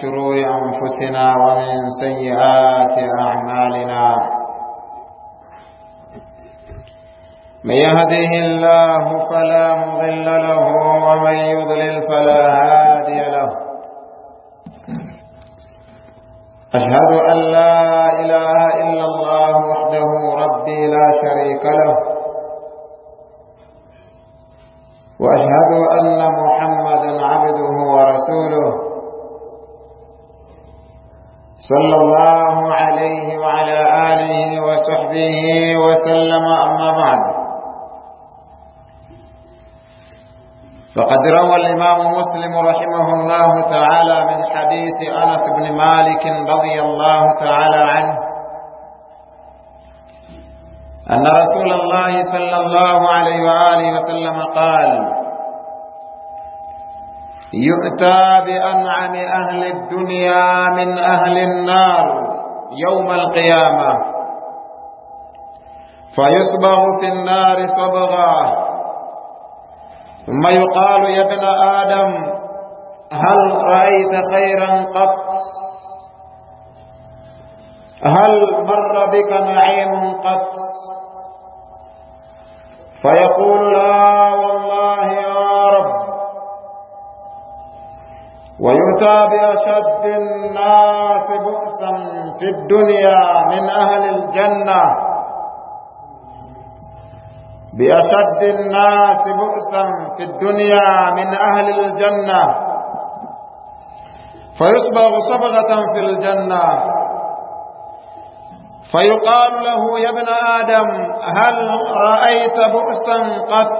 شرور أنفسنا ومن سيئات أعمالنا. من يهده الله فلا مضل له ومن يضلل فلا هادي له. أشهد أن لا إله إلا الله وحده ربي لا شريك له. وأشهد أن محمدا عبده ورسوله. صلى الله عليه وعلى آله وصحبه وسلم. أما بعد فقد روى الإمام مسلم رحمه الله تعالى من حديث أنس بن مالك رضي الله تعالى عنه أن رسول الله صلى الله عليه وآله وسلم قال يؤتى بأنعم أهل الدنيا من أهل النار يوم القيامة. فيصبغ في النار صبغا. ثم يقال يا ابن آدم هل رأيت خيرا قط؟ هل مر بك نعيم قط؟ فيقول لا ويؤتى بأشد الناس بؤسا في الدنيا من أهل الجنة. بأشد الناس بؤسا في الدنيا من أهل الجنة. فيصبغ صبغة في الجنة. فيقال له يا ابن آدم هل رأيت بؤسا قط؟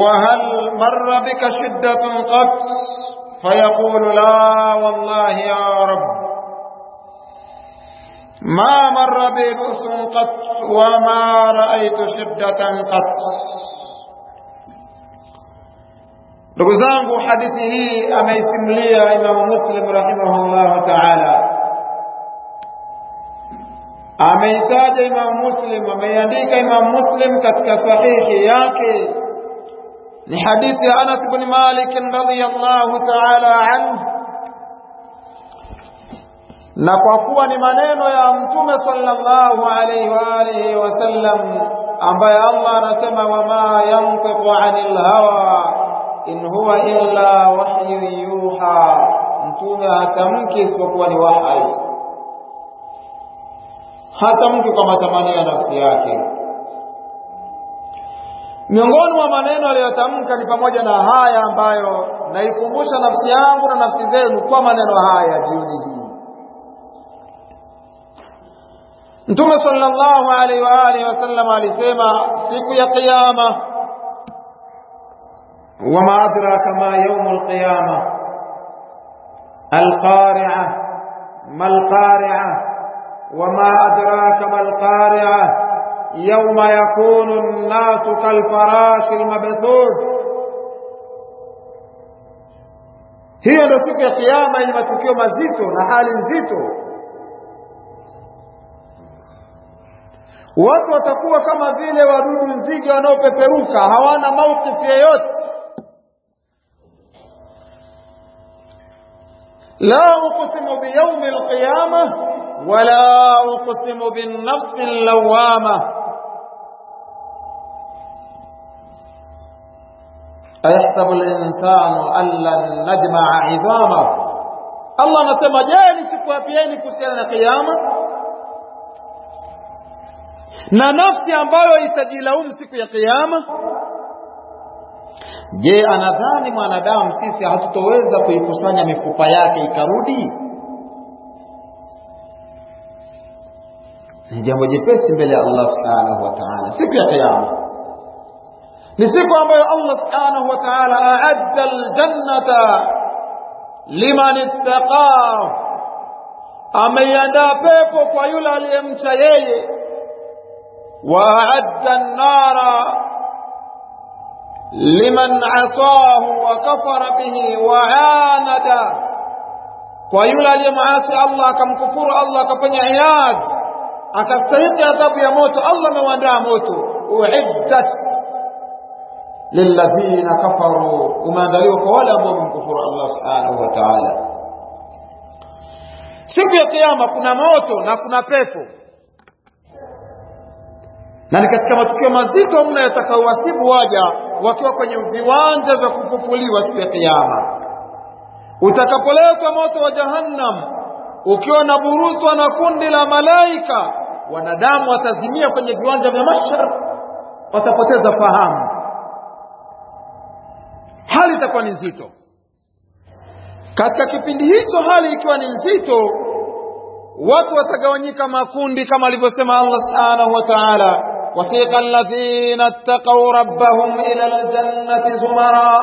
وهل مر بك شدة قط؟ فيقول لا والله يا رب. ما مر بي بؤس قط وما رأيت شدة قط. لقزانك حديثه أما يسم لي إمام مسلم رحمه الله تعالى. أما يساد إمام مسلم أما يديك إمام مسلم كتك صحيح ياكي ni hadithi ya anas رضي الله تعالى anhu na kwa kuwa ni maneno ya mtume sallallahu alaihi wa alihi wasallam ambaye Allah anasema wama yantiqu anil hawa in huwa illa wahyu yuha, mtume hatamki isipokuwa ni wahai, hatamki kwa matamanio ya nafsi yake. Miongoni mwa maneno aliyotamka ni pamoja na haya ambayo naikumbusha nafsi yangu na nafsi zenu kwa maneno haya jioni hii. Mtume sallallahu alaihi wa alihi wasallam alisema siku ya kiyama, wama adraka ma yaumu alqiyama alqari'a malqari'a wama adraka malqari'a yauma yakunu nnasu kalfarashi almabthuth, hiyo ndio siku ya kiyama yenye matukio mazito na hali nzito. watu watakuwa kama vile wadudu nzige wanaopeperuka hawana maukifu yeyote. La uqsimu biyaumi alqiyama wala uqsimu binnafsi allawama ayahsabu linsanu an lan najmaa idhama allah anasema je ni nisikuapieni kuhusiana na kiyama? Na nafsi ambayo itajilaumu siku ya kiyama? Je anadhani mwanadamu sisi hatutoweza kuikusanya mifupa yake ikarudi? Ni jambo jepesi mbele ya Allah subhanahu wa ta'ala siku ya kiyama ni siku ambayo Allah subhanahu wa ta'ala a'adda aljannata liman ittaqa ameiandaa pepo kwa yule aliyemcha yeye waadda nnara liman asahu wa kafara bihi wa anada kwa yule aliyemaasi Allah akamkufuru Allah akafanya inad akastahili adhabu ya moto Allah amewaandaa moto uiddat lilladhina kafaru umeandaliwa kwa wale ambao wamemkufuru Allah subhanahu wa ta'ala. Siku ya kiyama kuna moto na kuna pepo. Na ni katika matukio mazito mno yatakayowasibu waja wakiwa kwenye viwanja vya kufufuliwa siku ya kiyama. Utakapoletwa moto wa jahannam ukiwa na burutwa na kundi la malaika wanadamu watazimia kwenye viwanja vya mahshar watapoteza fahamu hali itakuwa ni nzito. Katika kipindi hicho hali ikiwa ni nzito watu watagawanyika makundi kama alivyosema Allah subhanahu wa ta'ala wasiqa alladhina ittaqaw rabbahum ila aljannati zumara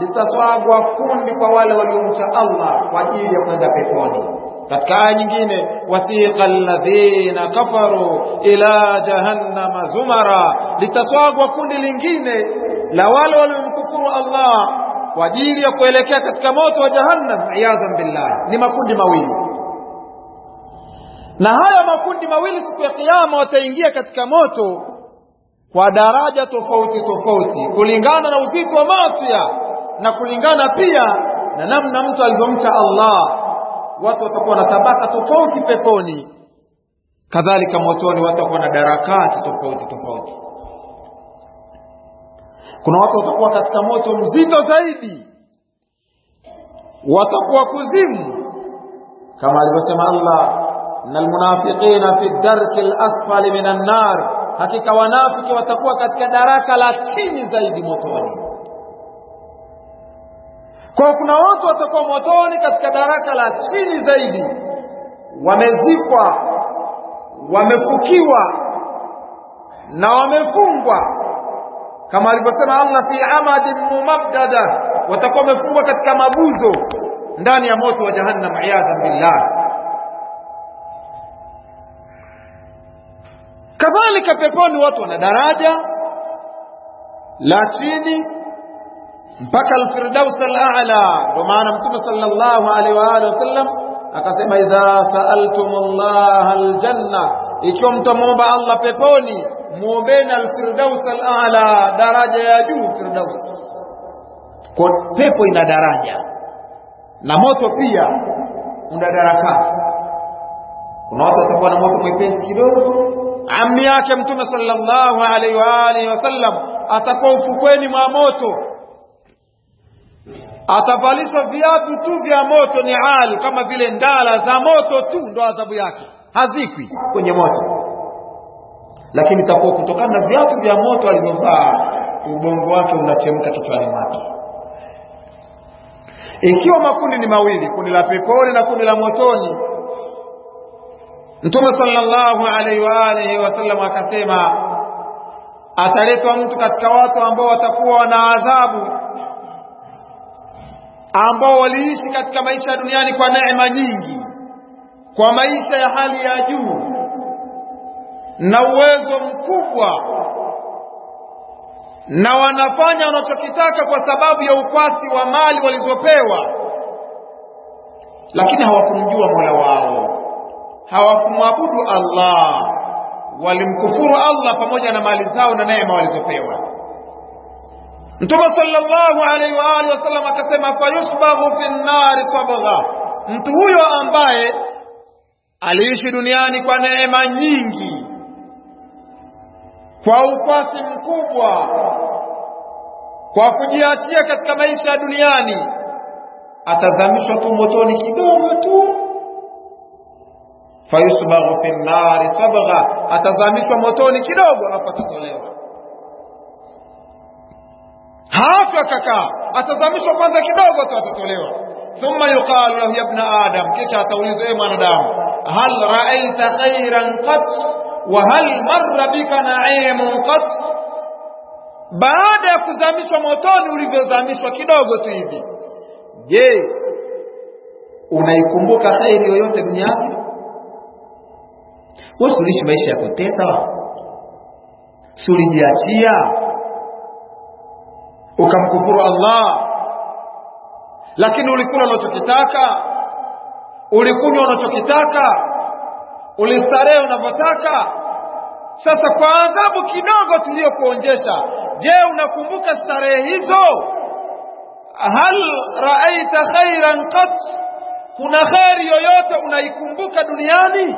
litatwagwa kundi kwa wale waliomcha Allah kwa ajili ya kwenda peponi. Katika aya nyingine wasiqa alladhina kafaru ila jahannama zumara litatwagwa kundi lingine la wale waliomkufuru Allah kwa ajili ya kuelekea katika moto wa jahannam iyadhan billah. Ni makundi mawili. Na haya makundi mawili siku ya kiyama wataingia katika moto kwa daraja tofauti tofauti kulingana na uzito wa maasia na kulingana pia na namna mtu alivyomcha Allah. Watu watakuwa na tabaka tofauti peponi. Kadhalika motoni watakuwa na darakati tofauti tofauti kuna watu watakuwa katika moto mzito zaidi. Watakuwa kuzimu. Kama alivyosema Allah na almunafiqina fi darki alasfali minan nar. Hakika wanafiki watakuwa katika daraka la chini zaidi motoni. Kwa kuna watu watakuwa motoni katika daraka la chini zaidi. Wamezikwa wamefukiwa na wamefungwa kama alivyosema Allah fi amadin mumaddada watakuwa wamefungwa katika mabuzo ndani ya moto wa jahannam iyadhan billah kadhalika peponi watu wana daraja la chini mpaka alfirdaus al'ala ndio maana mtume sallallahu alaihi wa alihi wasallam akasema idha sa'altumullaha aljanna ikiwa mtamwomba Allah peponi muombeni alfirdaus al'ala daraja ya juu firdaus. Kwa pepo ina daraja na moto pia una darakati kuna watu watakuwa na moto mwepesi kidogo. Ammi yake mtume sallallahu alaihi wa alihi wasallam atakuwa ufukweni mwa moto. Atavalishwa viatu tu vya moto ni hali kama vile ndala za moto tu ndo adhabu yake. Hazikwi kwenye moto lakini itakuwa kutokana na viatu vya moto alivyovaa ubongo wake unachemka kichwani mwake. Ikiwa makundi ni mawili kundi la peponi na kundi la motoni Mtume sallallahu alaihi wa alihi wasallam akasema ataletwa mtu katika watu ambao watakuwa wana adhabu ambao waliishi katika maisha ya duniani kwa neema nyingi kwa maisha ya hali ya juu na uwezo mkubwa. Na wanafanya wanachokitaka kwa sababu ya ukwasi wa mali walizopewa. Lakini hawakumjua Mola wao. Hawakumwabudu Allah. Walimkufuru Allah pamoja na mali zao na neema walizopewa. Mtume sallallahu alaihi wa alihi wasallam akasema fayusbaghu fi nnari sabgha. Mtu huyo ambaye aliishi duniani kwa neema nyingi kwa ukwasi mkubwa kwa kujiachia katika maisha ya duniani atazamishwa tu motoni kidogo tu. Fayusbaghu fi nnari sabgha atazamishwa motoni kidogo alafu atatolewa hafi akakaa atazamishwa kwanza kidogo tu atatolewa. Thumma yuqalu lahu ya ibna adam kisha ataulizwa e mwanadamu hal ra'aita khairan qat wa hal marra bika na'imun qat? Baada ya kuzamishwa motoni ulivyozamishwa kidogo tu hivi. Je unaikumbuka khairi yoyote duniani? Wewe uliishi maisha ya kutesa? Si ukamkufuru Allah? Lakini ulikula unachokitaka? Ulikunywa unachokitaka ulistarehe unavyotaka. Sasa kwa adhabu kidogo tuliyokuonjesha je unakumbuka starehe hizo? Hal raaita khairan qat? Kuna kheri yoyote unaikumbuka duniani?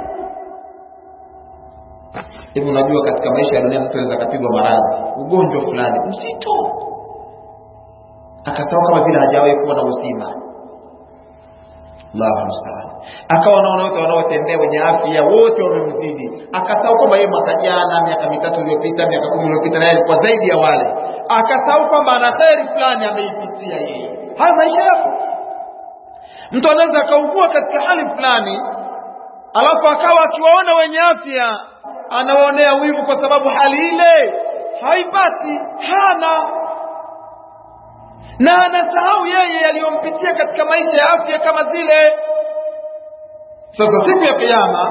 Hivi unajua katika maisha ya dunia mtu anaweza akapigwa maradhi ugonjwa fulani mzito. Akasahau kama vile hajawahi kuwa na uzima Allahu musta'an. Akawa naona wote wanaotembea wenye afya wote wamemzidi, akasahau kwamba yeye mwaka jana, miaka mitatu iliyopita, miaka kumi iliyopita, naye alikuwa zaidi ya wale, akasahau kwamba ana kheri fulani ameipitia yeye. Haya maisha yako, Mtu anaweza akaugua katika hali fulani, alafu akawa akiwaona wenye afya anawaonea wivu, kwa sababu hali ile haipati, hana na anasahau yeye aliyompitia katika maisha ya afya kama zile. Sasa siku ya Kiyama,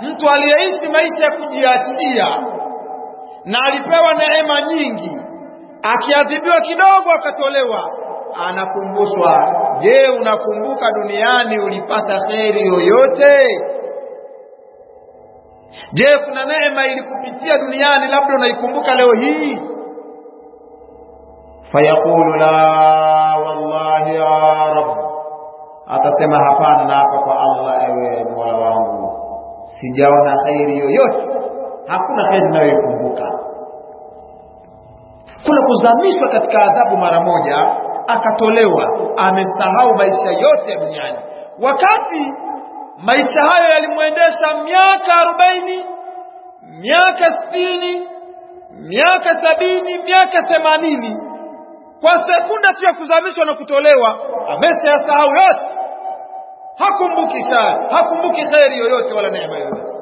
mtu aliyeishi maisha ya kujiachia na alipewa neema nyingi, akiadhibiwa kidogo akatolewa, anakumbushwa, je, unakumbuka duniani ulipata kheri yoyote? Je, kuna neema ilikupitia duniani labda unaikumbuka leo hii? Fayaqulu la wallahi ya رب atasema hapana, na hapa kwa Allah, ewe mola wangu, sijaona khairi yoyote, hakuna khairi ninayoikumbuka. Kuna kuzamishwa katika adhabu mara moja, akatolewa, amesahau maisha yote ya duniani, wakati maisha hayo yalimwendesha miaka arobaini, miaka sitini, miaka sabini, miaka themanini kwa sekunda tu ya kuzamishwa na kutolewa amesha ameshayasahau yote, hakumbuki shari, hakumbuki kheri yoyote wala neema yoyote.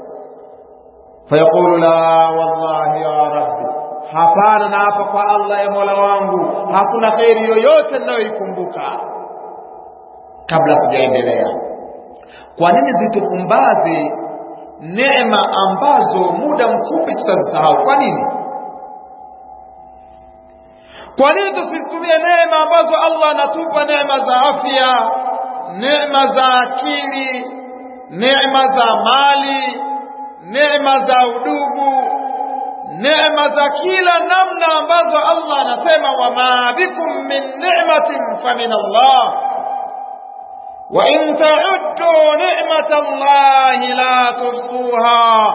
Fayaqulu la wallahi ya rabbi, hapana, na hapa kwa Allah ya mola wangu, hakuna kheri yoyote ninayoikumbuka. Kabla kujaendelea, kwa nini zitupumbaze neema ambazo muda mfupi tutazisahau? Kwa nini? Kwa nini tusitumie neema ambazo Allah anatupa, neema za afya, neema za akili, neema za mali, neema za udugu, neema za kila namna ambazo Allah anasema, wama bikum min ni'matin famin Allah wa in ta'uddu ni'mata Allahi la tuhsuha.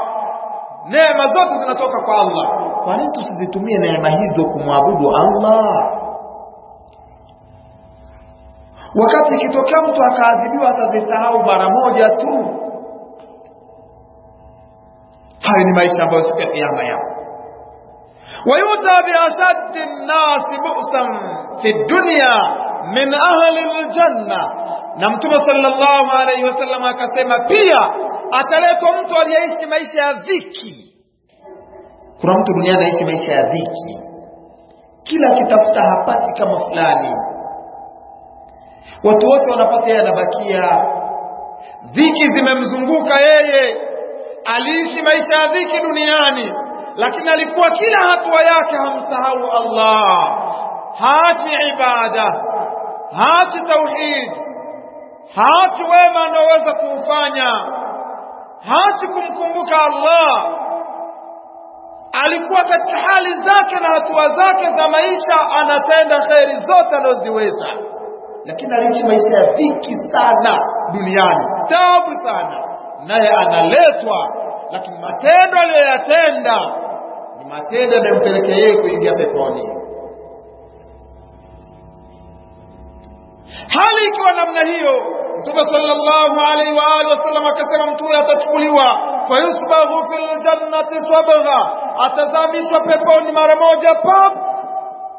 Neema zote zinatoka kwa Allah. Kwa nini tusizitumie neema hizo kumwabudu Allah? Wakati ikitokea mtu akaadhibiwa atazisahau mara moja tu. Hayo ni maisha ambayo siku ya kiyama yapo. wayuta biashaddi nnasi bu'san fi dunya min ahli ljanna, na Mtume sallallahu alaihi wasallam akasema pia ataletwa mtu aliyeishi maisha ya dhiki kuna mtu duniani anaishi maisha ya dhiki, kila akitafuta hapati kama fulani. Watu wote wanapata, yeye anabakia. Dhiki zimemzunguka yeye. Aliishi maisha ya dhiki duniani, lakini alikuwa kila hatua yake hamsahau Allah, haachi ibada, haachi tauhid, haachi wema anaoweza kuufanya, haachi kumkumbuka Allah alikuwa katika hali zake na hatua zake za maisha, anatenda kheri zote anazoziweza, lakini aliishi maisha ya dhiki sana duniani, tabu sana, naye analetwa, lakini matendo aliyoyatenda ni matendo yanayompelekea yeye kuingia peponi. Hali ikiwa namna hiyo, Mtume sallallahu alaihi wa alihi wasallam akasema, mtu huyo atachukuliwa fayusbaghu fil jannati sabgha, atazamishwa peponi mara moja pap,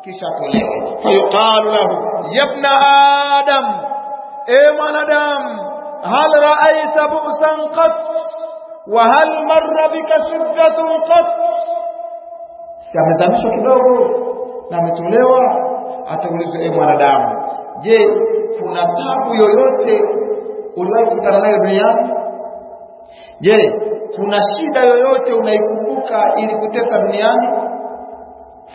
kisha atolewe. Fayuqalu lahu yabna adam, e mwanadamu, hal raaita bu'san qat? Wa hal marra bika shiddatun qat, si amezamishwa kidogo na ametolewa, ataulizwa e mwanadamu, Je, kuna tabu yoyote uliwahi nayo duniani? Je, kuna shida yoyote unaikumbuka ilikutesa duniani?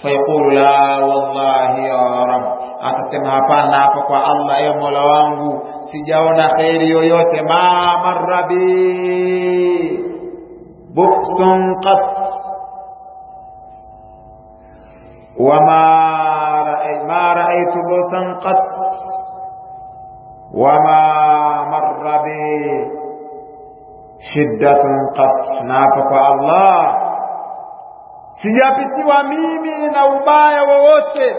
Fayaqulu la wallahi ya rab, atasema hapana, hapa kwa Allah, ewe Mola wangu, sijaona kheri yoyote. Ma marabi buksun qat wama ما رأيت بوسا قط وما مر بي شدة قط. نافق الله. سيابتي وميمي نوبايا ووتي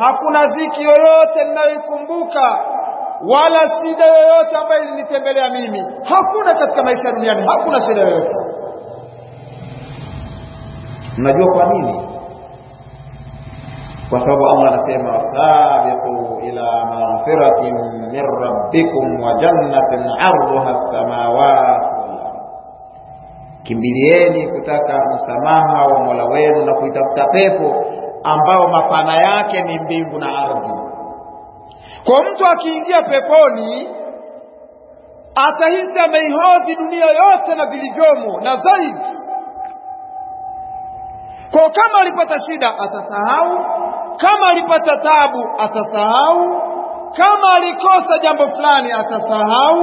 هاكونا ذيكي ويوتا النبي كمبوكا. ولا شدة ويوتي أبايل نتبلي أميمي. هكونا تتكما يسرني يعني. هكونا شدة ويوتي نجوك وميمي. Kwa sababu Allah anasema wasabiqu ila maghfiratin min rabbikum wa jannatin 'arduha as-samawati kimbilieni kutaka msamaha wa Mola wenu na kuitafuta pepo ambao mapana yake ni mbingu na ardhi. Kwa mtu akiingia peponi atahisi ameihodhi dunia yote na vilivyomo na zaidi. Kwa kama alipata shida atasahau, kama alipata tabu atasahau, kama alikosa jambo fulani atasahau,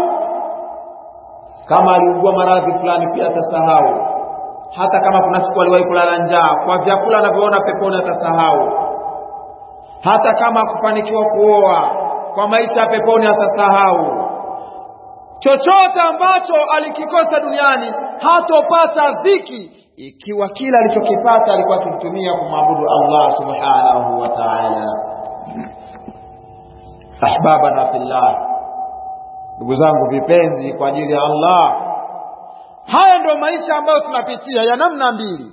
kama aliugua maradhi fulani pia atasahau. Hata kama kuna siku aliwahi kulala njaa, kwa vyakula anavyoona peponi atasahau. Hata kama kufanikiwa kuoa, kwa maisha ya peponi atasahau. Chochote ambacho alikikosa duniani hatopata dhiki ikiwa kila alichokipata alikuwa akitumia kumwabudu Allah subhanahu wa ta'ala. Ahbabana fillah, ndugu zangu vipenzi kwa ajili ya Allah, haya ndio maisha ambayo tunapitia ya namna mbili.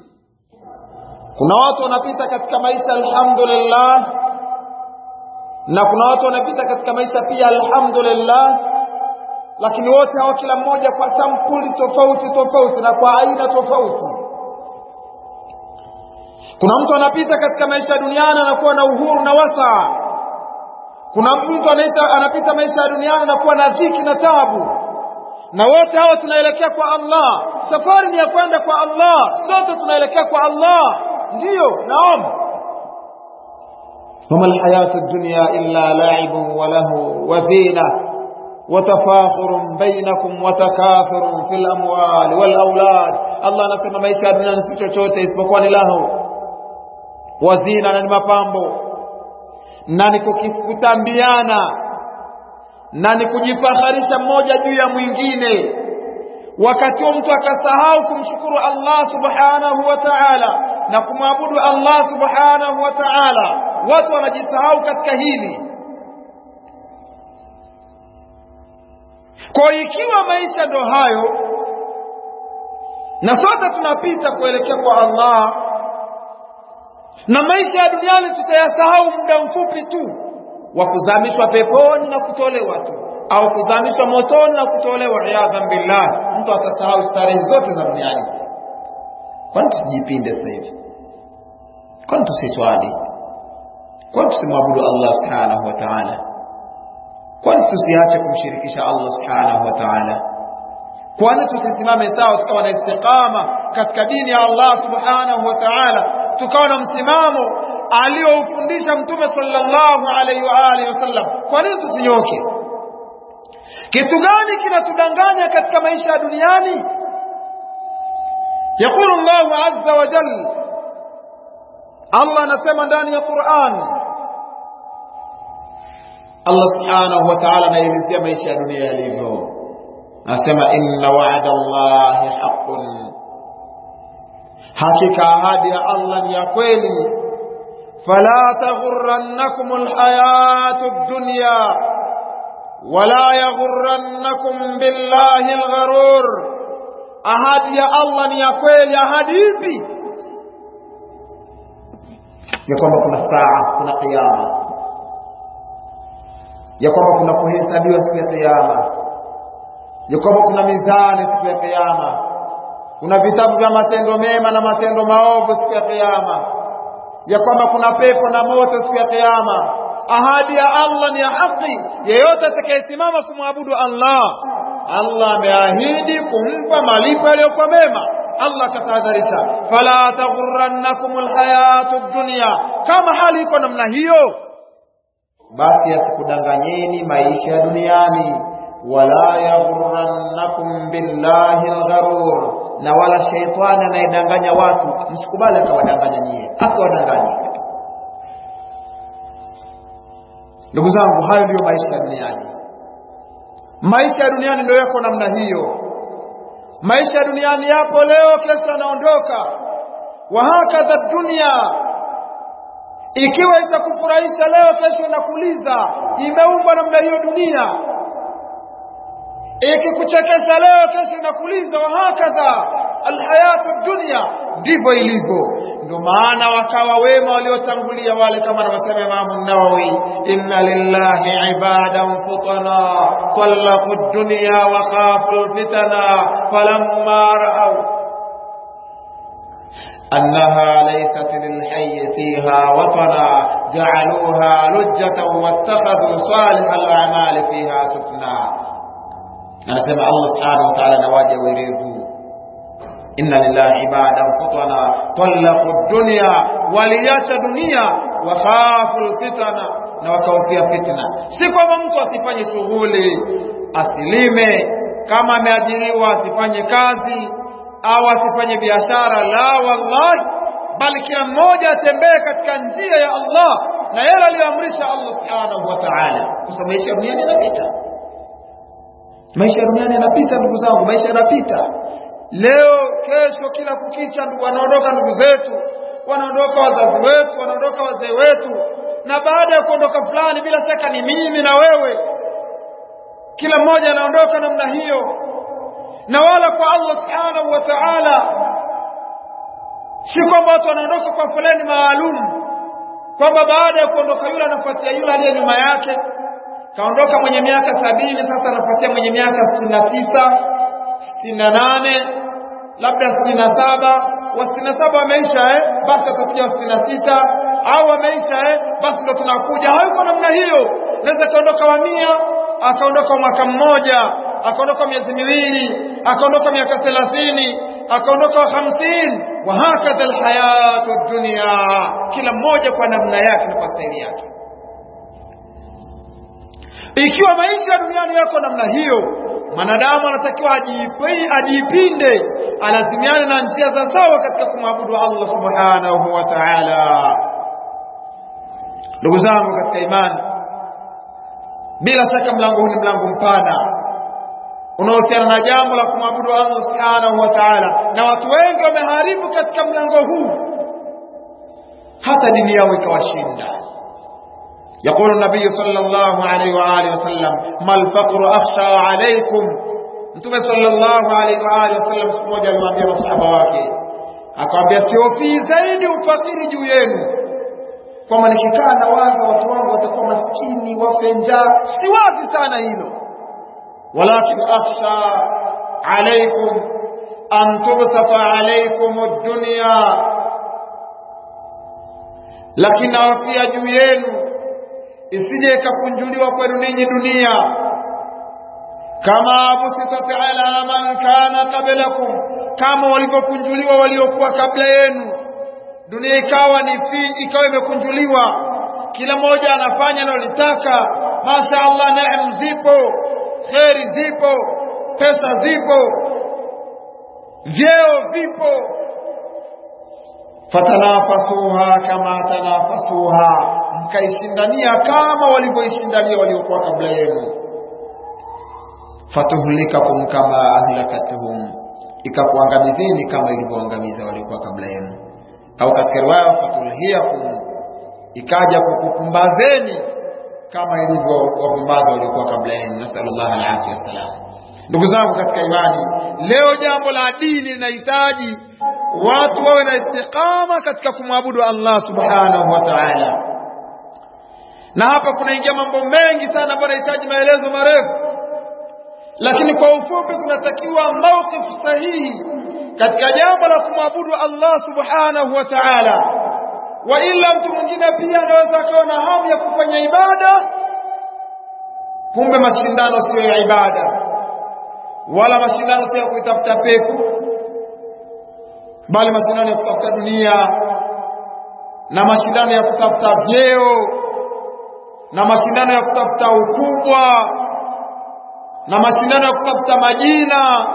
Kuna watu wanapita katika maisha alhamdulillah, na kuna watu wanapita katika maisha pia alhamdulillah, lakini wote hawa kila mmoja kwa sampuli tofauti tofauti na kwa aina tofauti. Kuna mtu anapita katika maisha ya duniani anakuwa na uhuru na wasaa. Kuna mtu anaita anapita maisha ya duniani anakuwa na dhiki na tabu, na wote hawa tunaelekea kwa Allah. Safari ni ya kwenda kwa Allah, sote tunaelekea kwa Allah. Ndiyo, illa laibun wa lahu wa zina watafakhurun bainakum watakathurun fil amwali wal aulad. Allah anasema maisha ya dunia si chochote isipokuwa ni lahu wazina, na ni mapambo na ni kutambiana na ni kujifaharisha mmoja juu ya mwingine. Wakati mtu akasahau kumshukuru Allah subhanahu wa ta'ala na kumwabudu Allah subhanahu wa ta'ala. Watu wanajisahau katika hili. Kwa ikiwa maisha ndo hayo, na sote tunapita kuelekea kwa Allah, na maisha ya duniani tutayasahau muda mfupi tu wa kuzamishwa peponi na kutolewa tu, au kuzamishwa motoni na kutolewa, iyadhan billah. Mtu atasahau starehe zote za duniani. Kwani tusijipinde sasa hivi? Kwani tusiswali? Kwani tusimwabudu Allah subhanahu wa ta'ala? Kwani tusiache kumshirikisha Allah subhanahu wa ta'ala? Kwani tusisimame sawa tukawa na istiqama katika dini ya Allah subhanahu wa ta'ala, tukawa na msimamo aliyoufundisha Mtume sallallahu alaihi wa alihi wasallam? Kwa nini tusinyoke? Kitu gani kinatudanganya katika maisha ya duniani? Allahu azza wa jalla, Allah anasema ndani ya Qur'an Allah subhanahu wa ta'ala anaelezea maisha ya dunia yalivyo, anasema inna wa'da Allahi haqqun, hakika ahadi ya Allah ni ya kweli. Fala taghurrannakum alhayatu ad-dunya wala yaghurrannakum billahi algharur, ahadi ya Allah ni ya kweli. Ahadi ipi? Ya kwamba kuna saa, kuna kiyama ya kwamba kuna kuhesabiwa siku ya kiyama, ya kwamba kuna mizani siku ya kiyama, kuna vitabu vya matendo mema na matendo maovu siku ya kiyama, ya kwamba kuna pepo na moto siku ya kiyama. Ahadi ya Allah ni ya haki. Yeyote atakayesimama kumwabudu Allah, Allah ameahidi kumpa malipo yaliyokuwa mema. Allah akatahadharisha fala taghurrannakum alhayatu dunya kama hali iko namna hiyo basi yasikudanganyeni maisha ya duniani wala بالله billahi algharur na wala shaitani anayedanganya watu msikubali akawadanganya nyie akawadanganya. ndugu zangu hayo ndiyo maisha duniani. Maisha ya duniani ndio yako namna hiyo. Maisha ya duniani yapo leo kesho anaondoka. Wahakadha dunia. Ikiwa itakufurahisha leo kesho inakuliza imeumbwa namna hiyo dunia ikikuchekesha leo kesho inakuliza wa hakadha alhayatu dunya ndivyo ilivyo ndio maana wakawa wema waliotangulia wale kama anavyosema Imam Nawawi inna lillahi ibadan futana talaqu dunya wa khafu alfitana falamma ra'aw أنها ليست للحي فيها وطنا جعلوها لجة واتخذوا صالح الأعمال فيها سكنا anasema Allah subhanahu wa ta'ala na waja werevu. Inna lillahi ibada futana talaku dunya waliacha dunia wakhafu lfitana fitana na wakahofia fitna. Si kwamba mtu asifanye shughuli asilime. Kama ameajiriwa asifanye kazi au asifanye biashara la wallahi. Bali kila mmoja atembee katika njia ya Allah na yale aliyoamrisha Allah subhanahu wa ta'ala. Kusomesha duniani inapita maisha ya duniani yanapita ndugu zangu maisha yanapita. Leo kesho kila kukicha wanaondoka ndugu zetu wanaondoka wazazi wetu wanaondoka wazee wetu. Na baada ya kuondoka fulani bila shaka ni mimi na wewe. Kila mmoja anaondoka namna hiyo. Na wala kwa Allah subhanahu wa ta'ala si kwamba watu wanaondoka kwa fulani maalum kwamba baada ya kuondoka yule anafuatia yule aliye nyuma yake kaondoka mwenye miaka sabini sasa anapatia mwenye miaka sitini na tisa sitini na nane labda sitini na saba. Wa sitini na saba wameisha eh? basi atakuja wa sitini na sita. Au wameisha eh? basi ndo tunakuja. Hayuko namna hiyo. Naweza kaondoka wa mia akaondoka mwaka mmoja akaondoka miezi miwili akaondoka miaka thelathini akaondoka wa hamsini. Wa hakadha alhayatu dunya. Kila mmoja kwa namna yake na kwa staili yake ikiwa maisha duniani yako namna hiyo mwanadamu anatakiwa ajipinde alazimiane na njia za sawa katika kumwabudu Allah subhanahu wa ta'ala. Ndugu zangu katika imani bila shaka mlango huu ni mlango mpana unaohusiana na jambo la kumwabudu Allah subhanahu wa ta'ala na watu wengi wameharibu katika mlango huu hata dini yao ikawashinda يقول النبي صلى الله عليه وآله وسلم ما الفقر أخشى عليكم؟ أنتم صلى الله عليه وآله وسلم سمو جلوا بي وصحبواك أكو أبي أسيو في زيد وفقير جوين. كما نشكان وازا وتوام وتكو مسكين وفنجا سواتي سانا إنو ولكن أخشى عليكم أن تبسط عليكم الدنيا. لكن أفيا جوينو isije ikakunjuliwa kwenu ninyi dunia. Kama busitat ala man kana qablakum kama walivyokunjuliwa waliokuwa kabla yenu. Dunia ikawa ni ikawa imekunjuliwa. Kila mmoja anafanya analotaka masha Allah neema zipo kheri zipo pesa zipo vyeo vipo. Fatanafasuha kama tanafasuha mkaishindania kama walivyoishindania waliokuwa kabla yenu. Fatuhlikakum kama ahlakatuhum ikakuangamizeni kama ilivyoangamiza waliokuwa kabla yenu. Au katika riwaya fatulhiakum ikaja kukupumbazeni kama ilivyo wapumbaza waliokuwa kabla yenu nasallallahu alaihi wasallam ndugu zangu katika imani leo jambo la dini linahitaji watu wawe na istiqama katika kumwabudu Allah subhanahu wa ta'ala na hapa kunaingia mambo mengi sana ambayo yanahitaji maelezo marefu. Lakini kwa ufupi kunatakiwa mawqif sahihi katika jambo la kumwabudu Allah subhanahu wa ta'ala. Wa ila mtu mwingine pia anaweza akawa na hamu ya kufanya ibada kumbe mashindano siyo ya ibada. Wala mashindano sio ya kuitafuta pepo bali mashindano ya kutafuta dunia na mashindano ya kutafuta vyeo na mashindano ya kutafuta ukubwa na mashindano ya kutafuta majina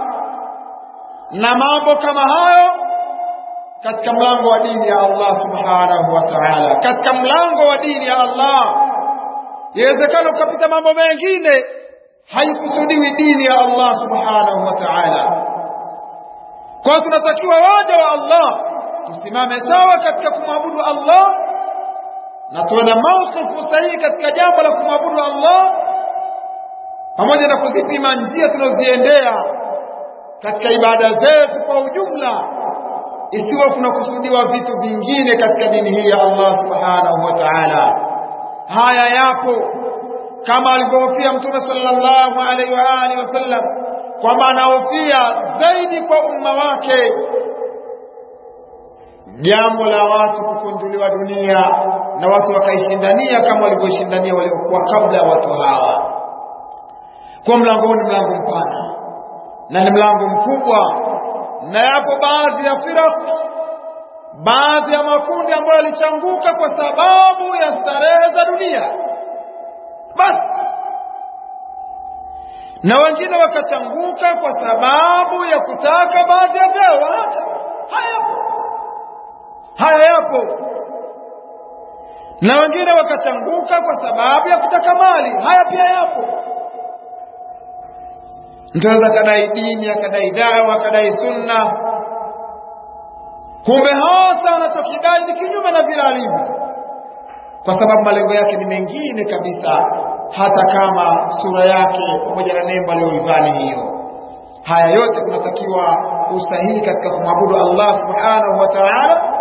na mambo kama hayo katika mlango wa dini ya Allah subhanahu wa ta'ala. Katika mlango wa dini ya Allah yawezekana ukapita mambo mengine haikusudiwi dini ya Allah subhanahu wa ta'ala. Kwa tunatakiwa waja wa Allah tusimame sawa katika kumwabudu Allah na tuwe na mawqifu sahihi katika jambo la kumwabudu Allah pamoja na kuzipima njia tunazoziendea katika ibada zetu kwa ujumla isiwe kunakusudiwa vitu vingine katika dini hii ya Allah subhanahu wa ta'ala. Haya yapo kama alivyohofia mtume sallallahu alaihi wa alihi wasallam kwamba anahofia zaidi kwa umma wake jambo la watu kukunduliwa dunia na watu wakaishindania kama walivyoishindania waliokuwa kabla watu hawa. Kwa mlango huu ni mlango mpana na ni mlango mkubwa na yapo baadhi ya firaq baadhi ya makundi ambayo yalichanguka kwa sababu ya starehe za dunia. Basi. Na wengine wakachanguka kwa sababu ya kutaka baadhi ya vyeo. Haya yapo. Haya yapo na wengine wakachanguka kwa sababu ya kutaka mali. Haya pia yapo. Mtu anaweza akadai dini akadai dawa akadai sunna. Kumbe hasa anachokidai ni kinyume na vile alivyo. Kwa sababu malengo yake ni mengine kabisa hata kama sura yake pamoja na nembo aliyoivaa ni hiyo. Haya yote kunatakiwa usahihi katika kumwabudu Allah subhanahu wa ta'ala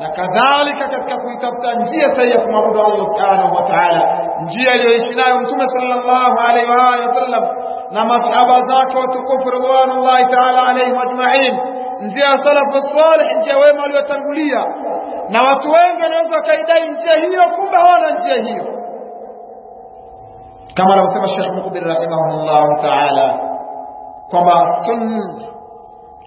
na kadhalika katika kuitafuta njia sahihi ya kumwabudu Allah subhanahu wa ta'ala njia iliyoishi nayo mtume sallallahu alaihi wa alihi wasallam na masahaba zake watukufu ridwanullahi ta'ala alaihim ajma'in njia ya salafu salih njia wema waliotangulia na watu wengi wanaweza wakaidai njia hiyo kumbe hawana njia hiyo kama anavyosema Sheikh Mukbil rahimahullah ta'ala kwamba sunna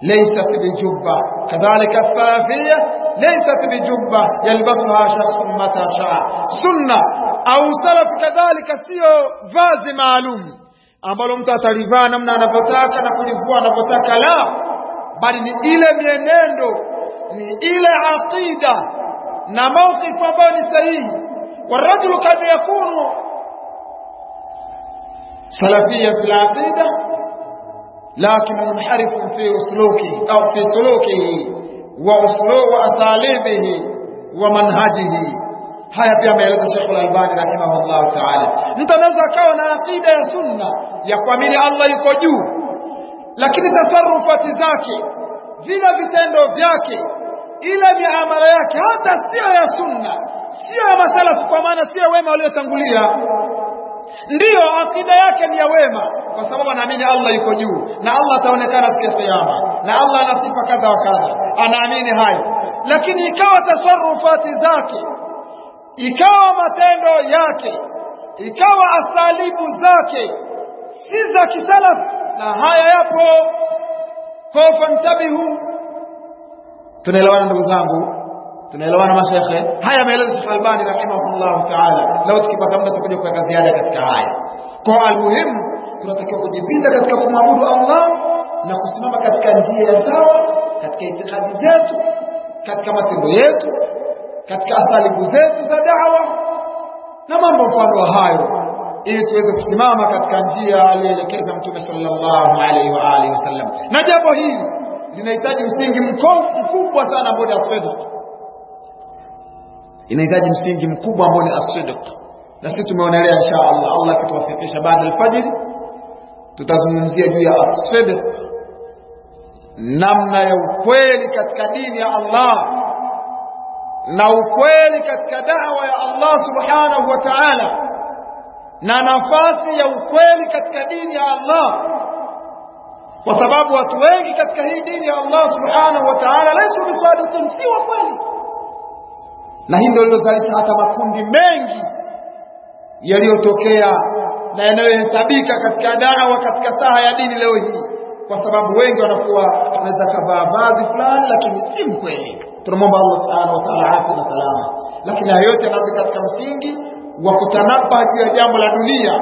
ليست بجبة كذلك السلفية ليست بجبة يلبسها شخص متى شاء سنة أو سلف كذلك sio vazi maalum ambalo mtu atalivaa namna anavyotaka na kulivua anavyotaka la bali ni ile mienendo ni ile aqida na mawqif ambayo ni sahihi والرجل قد يكون سلفيا في العقيده لكن منحرف في سلوكه أو في سلوكه وأسلوب وأساليبه ومنهجه haya pia ameeleza Sheikh Al-Albani rahimahullah ta'ala. Mtu anaweza akawa na akida ya sunna ya kuamini Allah yuko juu, lakini tasarufati zake, vile vitendo vyake, ile miamala yake hata sio ya sunna, sio ya masalafu, kwa maana sio wema waliotangulia. Ndiyo akida yake ni ya wema, kwa sababu anaamini Allah yuko juu na Allah ataonekana siku ya kiyama na Allah ana sifa kadha wa kadha, anaamini hayo, lakini ikawa tasarufati zake, ikawa matendo yake, ikawa asalibu zake si za kisalaf na haya yapo. Kwa fantabihu, tunaelewana ndugu zangu, tunaelewana mashekhe. Haya ameeleza Sheikh Albani rahimahullah taala. Leo tukipata muda tutakuja kuweka ziada katika haya. Kwa almuhimu tunatakiwa kujipinda katika kumwabudu Allah na kusimama katika njia ya sawa katika itikadi zetu, katika matendo yetu, katika asalibu zetu za dawa na mambo mfano wa hayo, ili tuweze kusimama katika njia aliyoelekeza Mtume sallallahu alaihi wa wasallam. Na jambo hili linahitaji msingi mkubwa sana ambao as-sidq, inahitaji msingi mkubwa ambao ni as-sidq, na sisi tumeonelea insha Allah, Allah akituwafikisha baada al-fajr tutazungumzia juu ya as-sidq, namna ya ukweli katika dini ya Allah na ukweli katika dawa ya Allah subhanahu wa ta'ala, na nafasi ya ukweli katika dini ya Allah, kwa sababu watu wengi katika hii dini ya Allah subhanahu wa ta'ala laisu bisadiqin, si wa kweli, na hii ndio lilozalisha hata makundi mengi yaliyotokea na yanayohesabika katika dawa katika saha ya dini leo hii kwa sababu wengi wanakuwa wanaweza kavaa vazi fulani lakini si mkweli. Tunamwomba Allah subhanahu wa ta'ala afya na salama lakini hayo yote yanarudi katika msingi wa kutanapa juu ya jambo la dunia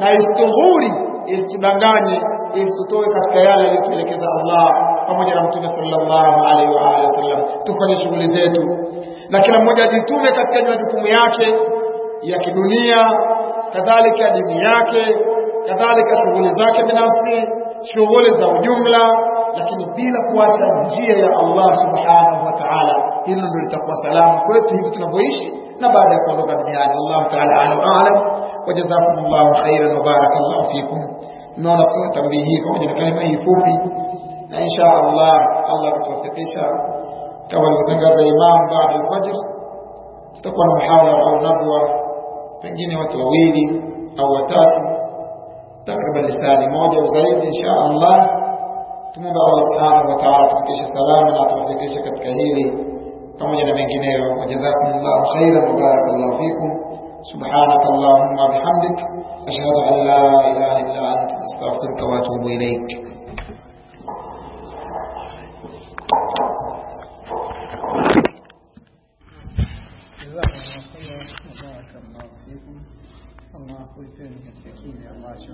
na istughuri isitudanganye isitutoe katika yale yaliyotuelekeza Allah pamoja na mtume sallallahu alaihi wa alihi wasallam tufanye shughuli zetu na kila mmoja ajitume katika majukumu yake ya kidunia kadhalika dini yake kadhalika shughuli zake binafsi shughuli za ujumla lakini bila kuacha njia ya Allah subhanahu wa ta'ala. Hilo ndio litakuwa salama kwetu hivi tunavyoishi na baada ya kuondoka duniani. Allah ta'ala a'lam. A'lam wajazakumullahu khairan wa barakallahu fikum. Naona tambihi hii pamoja na kalima hii fupi. Na insha Allah Allah kutuwafikisha kama alivyotangaza Imam baada al-fajr tutakuwa na muhadhara au nadwa pengine watu wawili au watatu takriban lisali moja au zaidi insha Allah tumombe Allah subhanahu wa ta'ala tufikishe salama na tufikishe katika hili pamoja na mengineyo wajazakumullahu khairan wa barakallahu fikum سبحانك اللهم وبحمدك أشهد أن لا إله إلا أنت أستغفرك وأتوب إليك Allah kuipeni katika kile ambacho